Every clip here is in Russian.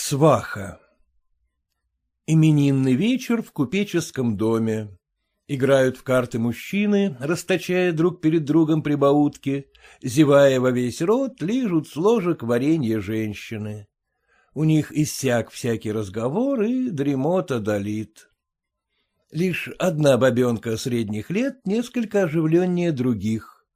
Сваха Именинный вечер в купеческом доме. Играют в карты мужчины, расточая друг перед другом прибаутки, зевая во весь рот, лижут с ложек варенье женщины. У них иссяк всякий разговор, и дремота долит. Лишь одна бабенка средних лет несколько оживленнее других.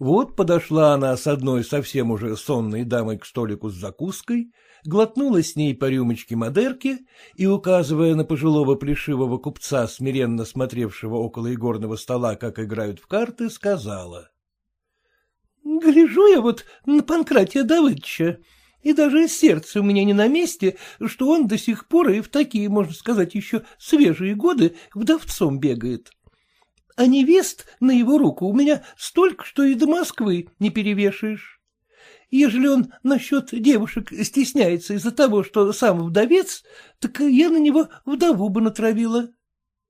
Вот подошла она с одной совсем уже сонной дамой к столику с закуской, глотнула с ней по рюмочке модерки и, указывая на пожилого плешивого купца, смиренно смотревшего около игорного стола, как играют в карты, сказала. — Гляжу я вот на Панкратия Давыдовича, и даже сердце у меня не на месте, что он до сих пор и в такие, можно сказать, еще свежие годы вдовцом бегает. — а невест на его руку у меня столько, что и до Москвы не перевешаешь. Ежели он насчет девушек стесняется из-за того, что сам вдовец, так я на него вдову бы натравила.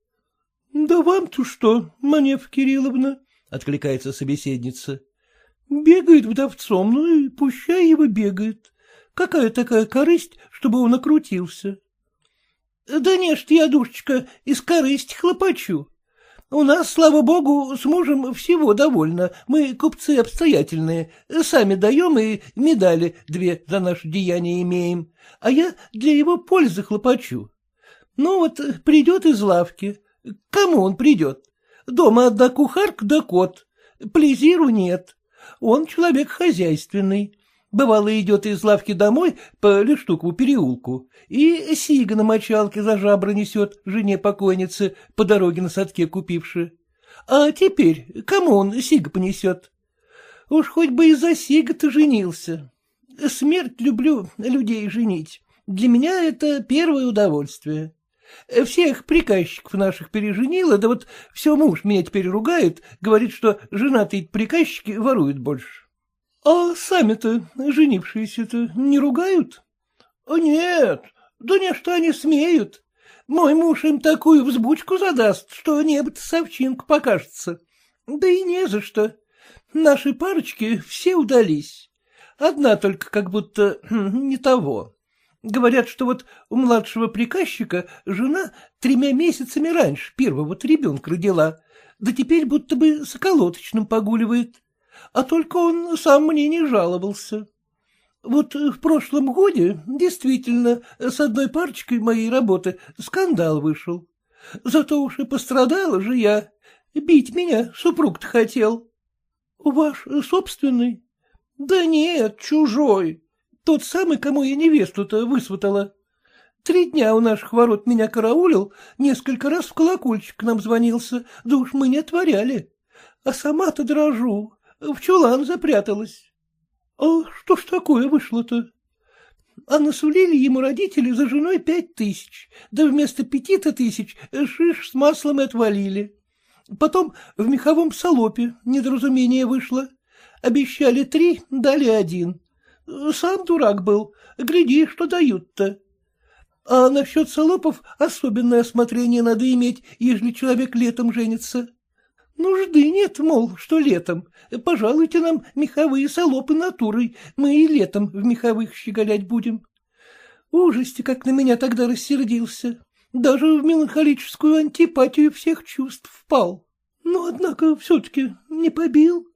— Да вам-то что, Манев Кирилловна? — откликается собеседница. — Бегает вдовцом, ну и пущай его бегает. Какая такая корысть, чтобы он окрутился? — Да не ж я, душечка, из корысти хлопочу. У нас, слава богу, с мужем всего довольно. Мы купцы обстоятельные. Сами даем и медали две за наше деяние имеем. А я для его пользы хлопочу. Ну вот придет из лавки. Кому он придет? Дома одна кухарка да кот. Плезиру нет. Он человек хозяйственный. Бывало, идет из лавки домой по Лештукову переулку и сига на мочалке за жабры несет жене покойницы, по дороге на садке купивши. А теперь кому он сига понесет? Уж хоть бы из-за сига-то женился. Смерть люблю людей женить. Для меня это первое удовольствие. Всех приказчиков наших переженила, да вот все муж меня теперь ругает, говорит, что женатые приказчики воруют больше. — А сами-то, женившиеся-то, не ругают? — Нет, да не что они смеют. Мой муж им такую взбучку задаст, что небо-то совчинка покажется. Да и не за что. Наши парочки все удались. Одна только как будто хм, не того. Говорят, что вот у младшего приказчика жена тремя месяцами раньше первого-то ребенка родила, да теперь будто бы с околоточным погуливает а только он сам мне не жаловался. Вот в прошлом годе действительно с одной парочкой моей работы скандал вышел. Зато уж и пострадала же я. Бить меня супруг-то хотел. — Ваш собственный? — Да нет, чужой. Тот самый, кому я невесту-то высватала. Три дня у наших ворот меня караулил, несколько раз в колокольчик к нам звонился, да уж мы не отворяли. А сама-то дрожу, в чулан запряталась. — А что ж такое вышло-то? А насулили ему родители за женой пять тысяч, да вместо пяти-то тысяч шиш с маслом и отвалили. Потом в меховом салопе недоразумение вышло. Обещали три, дали один. Сам дурак был, гляди, что дают-то. А насчет салопов особенное осмотрение надо иметь, ежели человек летом женится. Нужды нет, мол, что летом. Пожалуйте нам меховые солопы натурой, мы и летом в меховых щеголять будем. Ужасти, как на меня тогда рассердился. Даже в меланхолическую антипатию всех чувств впал. Но, однако, все-таки не побил.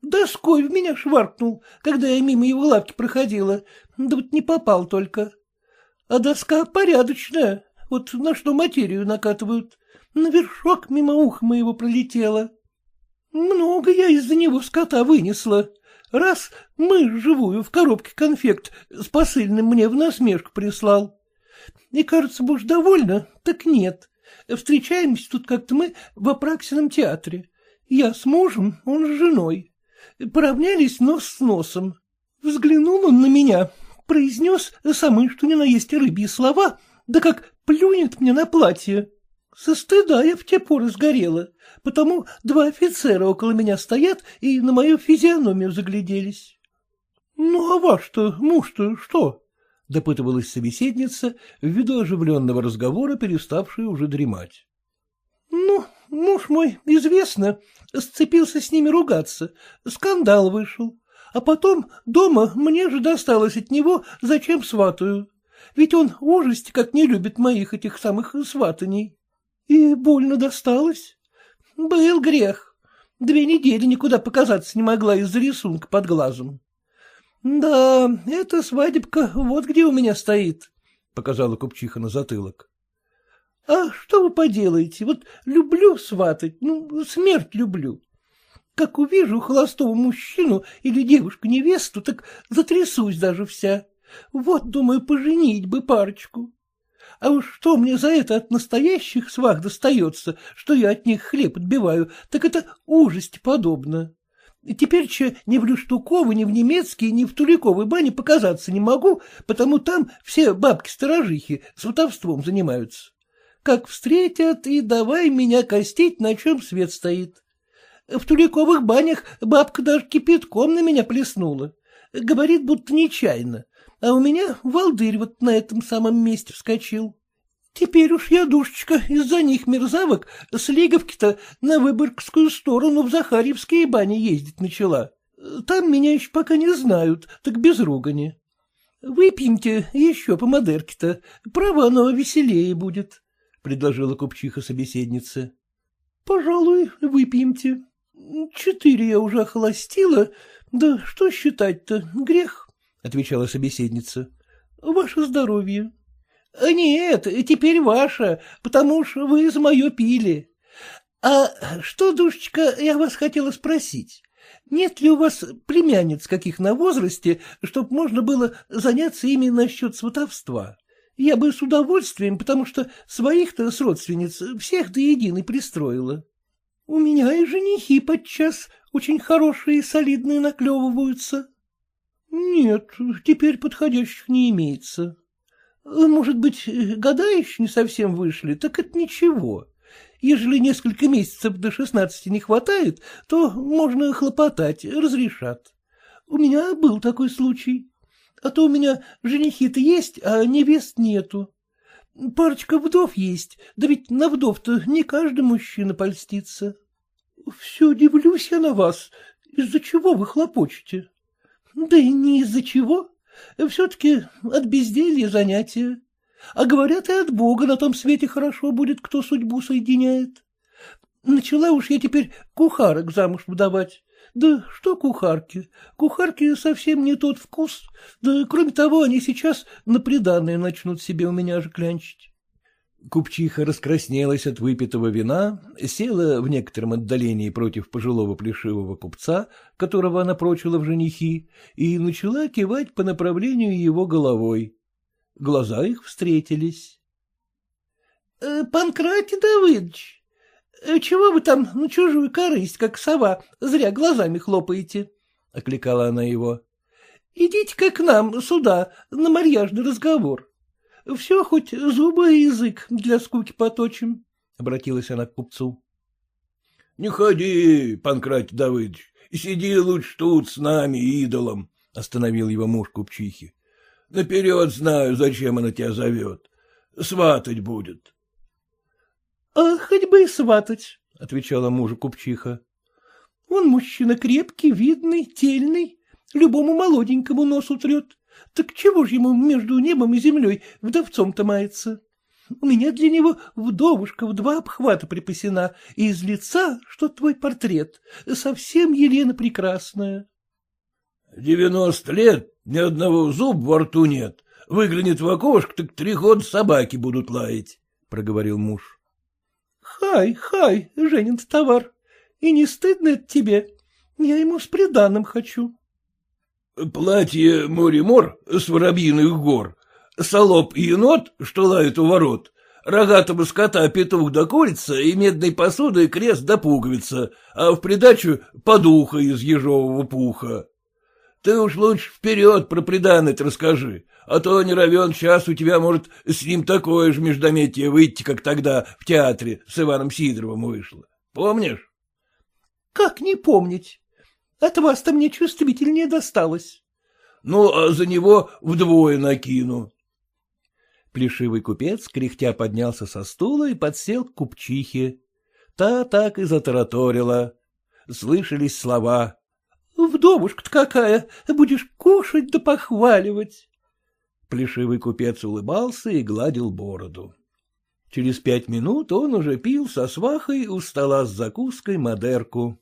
Доской в меня шваркнул, когда я мимо его лавки проходила, да вот не попал только. А доска порядочная, вот на что материю накатывают. На вершок мимо уха моего пролетела. Много я из-за него скота вынесла. Раз мышь живую в коробке конфект с посыльным мне в насмешку прислал. И, кажется, будешь довольна, так нет. Встречаемся тут как-то мы в Апраксином театре. Я с мужем, он с женой. Поравнялись нос с носом. Взглянул он на меня, произнес самые что ни на есть рыбьи слова, да как плюнет мне на платье. Со стыда я в те поры сгорела, потому два офицера около меня стоят и на мою физиономию загляделись. — Ну, а ваш-то муж-то что? — допытывалась собеседница, ввиду оживленного разговора, переставшая уже дремать. — Ну, муж мой, известно, сцепился с ними ругаться, скандал вышел, а потом дома мне же досталось от него, зачем сватаю. ведь он ужасть как не любит моих этих самых сватаний. И больно досталось. Был грех. Две недели никуда показаться не могла из-за рисунка под глазом. Да, эта свадебка вот где у меня стоит, — показала купчиха на затылок. — А что вы поделаете? Вот люблю сватать, ну, смерть люблю. Как увижу холостого мужчину или девушку-невесту, так затрясусь даже вся. Вот, думаю, поженить бы парочку. А уж что мне за это от настоящих свах достается, что я от них хлеб отбиваю, так это ужасть подобно. Теперь че ни в Люштуковы, ни в немецкие, ни в Туликовой бане показаться не могу, потому там все бабки-сторожихи сватовством занимаются. Как встретят, и давай меня костить, на чем свет стоит. В Туликовых банях бабка даже кипятком на меня плеснула. Говорит, будто нечаянно. А у меня волдырь вот на этом самом месте вскочил. Теперь уж я, душечка, из-за них мерзавок с Лиговки-то на Выборгскую сторону в Захарьевские бани ездить начала. Там меня еще пока не знают, так без ругани. Выпьемте еще по модерке-то, право оно веселее будет, — предложила купчиха собеседнице. — Пожалуй, выпьемте. Четыре я уже охолостила, да что считать-то, грех, — отвечала собеседница. — Ваше здоровье. — Нет, теперь ваше, потому что вы из мое пили. А что, душечка, я вас хотела спросить? Нет ли у вас племянниц каких на возрасте, чтоб можно было заняться ими насчет сватовства? Я бы с удовольствием, потому что своих-то с родственниц всех до единой пристроила. У меня и женихи подчас очень хорошие и солидные наклевываются. Нет, теперь подходящих не имеется. Может быть, года еще не совсем вышли, так это ничего. Ежели несколько месяцев до шестнадцати не хватает, то можно хлопотать, разрешат. У меня был такой случай. А то у меня женихи-то есть, а невест нету. Парочка вдов есть, да ведь на вдов-то не каждый мужчина польстится. Все дивлюсь я на вас. Из-за чего вы хлопочете? Да и не из-за чего. Все-таки от безделья занятия. А говорят, и от Бога на том свете хорошо будет, кто судьбу соединяет. Начала уж я теперь кухарок замуж выдавать. Да что кухарки? Кухарки совсем не тот вкус. Да кроме того, они сейчас на приданное начнут себе у меня же клянчить. Купчиха раскраснелась от выпитого вина, села в некотором отдалении против пожилого плешивого купца, которого она прочила в женихи, и начала кивать по направлению его головой. Глаза их встретились. «Э, — Панкратий Давыдович, э, чего вы там на чужую корысть, как сова, зря глазами хлопаете? — окликала она его. — Идите-ка к нам сюда, на марьяжный разговор. Все хоть зубы и язык для скуки поточим, — обратилась она к купцу. — Не ходи, Панкратий Давыдович, сиди лучше тут с нами, идолом, — остановил его муж купчихи. — Наперед знаю, зачем она тебя зовет. Сватать будет. — А хоть бы и сватать, — отвечала мужу купчиха. — Он мужчина крепкий, видный, тельный, любому молоденькому нос утрет. Так чего ж ему между небом и землей вдовцом-то мается? У меня для него вдовушка в два обхвата припасена, и из лица, что твой портрет, совсем Елена прекрасная. — Девяносто лет, ни одного зуба во рту нет. Выглянет в окошко, так три года собаки будут лаять, — проговорил муж. — Хай, хай, Женин товар. И не стыдно это тебе? Я ему с приданным хочу. Платье море-мор с воробьиных гор, солоб и енот, что лают у ворот, рогатого скота петух да курица и медной посуды крест да пуговица, а в придачу подуха из ежового пуха. Ты уж лучше вперед про приданное расскажи, а то не равен час у тебя может с ним такое же междометие выйти, как тогда в театре с Иваном Сидоровым вышло. Помнишь? — Как не помнить? От вас-то мне чувствительнее досталось. — Ну, а за него вдвое накину. Плешивый купец, кряхтя, поднялся со стула и подсел к купчихе. Та так и затараторила. Слышались слова. — Вдовушка-то какая, будешь кушать да похваливать. Плешивый купец улыбался и гладил бороду. Через пять минут он уже пил со свахой у стола с закуской модерку.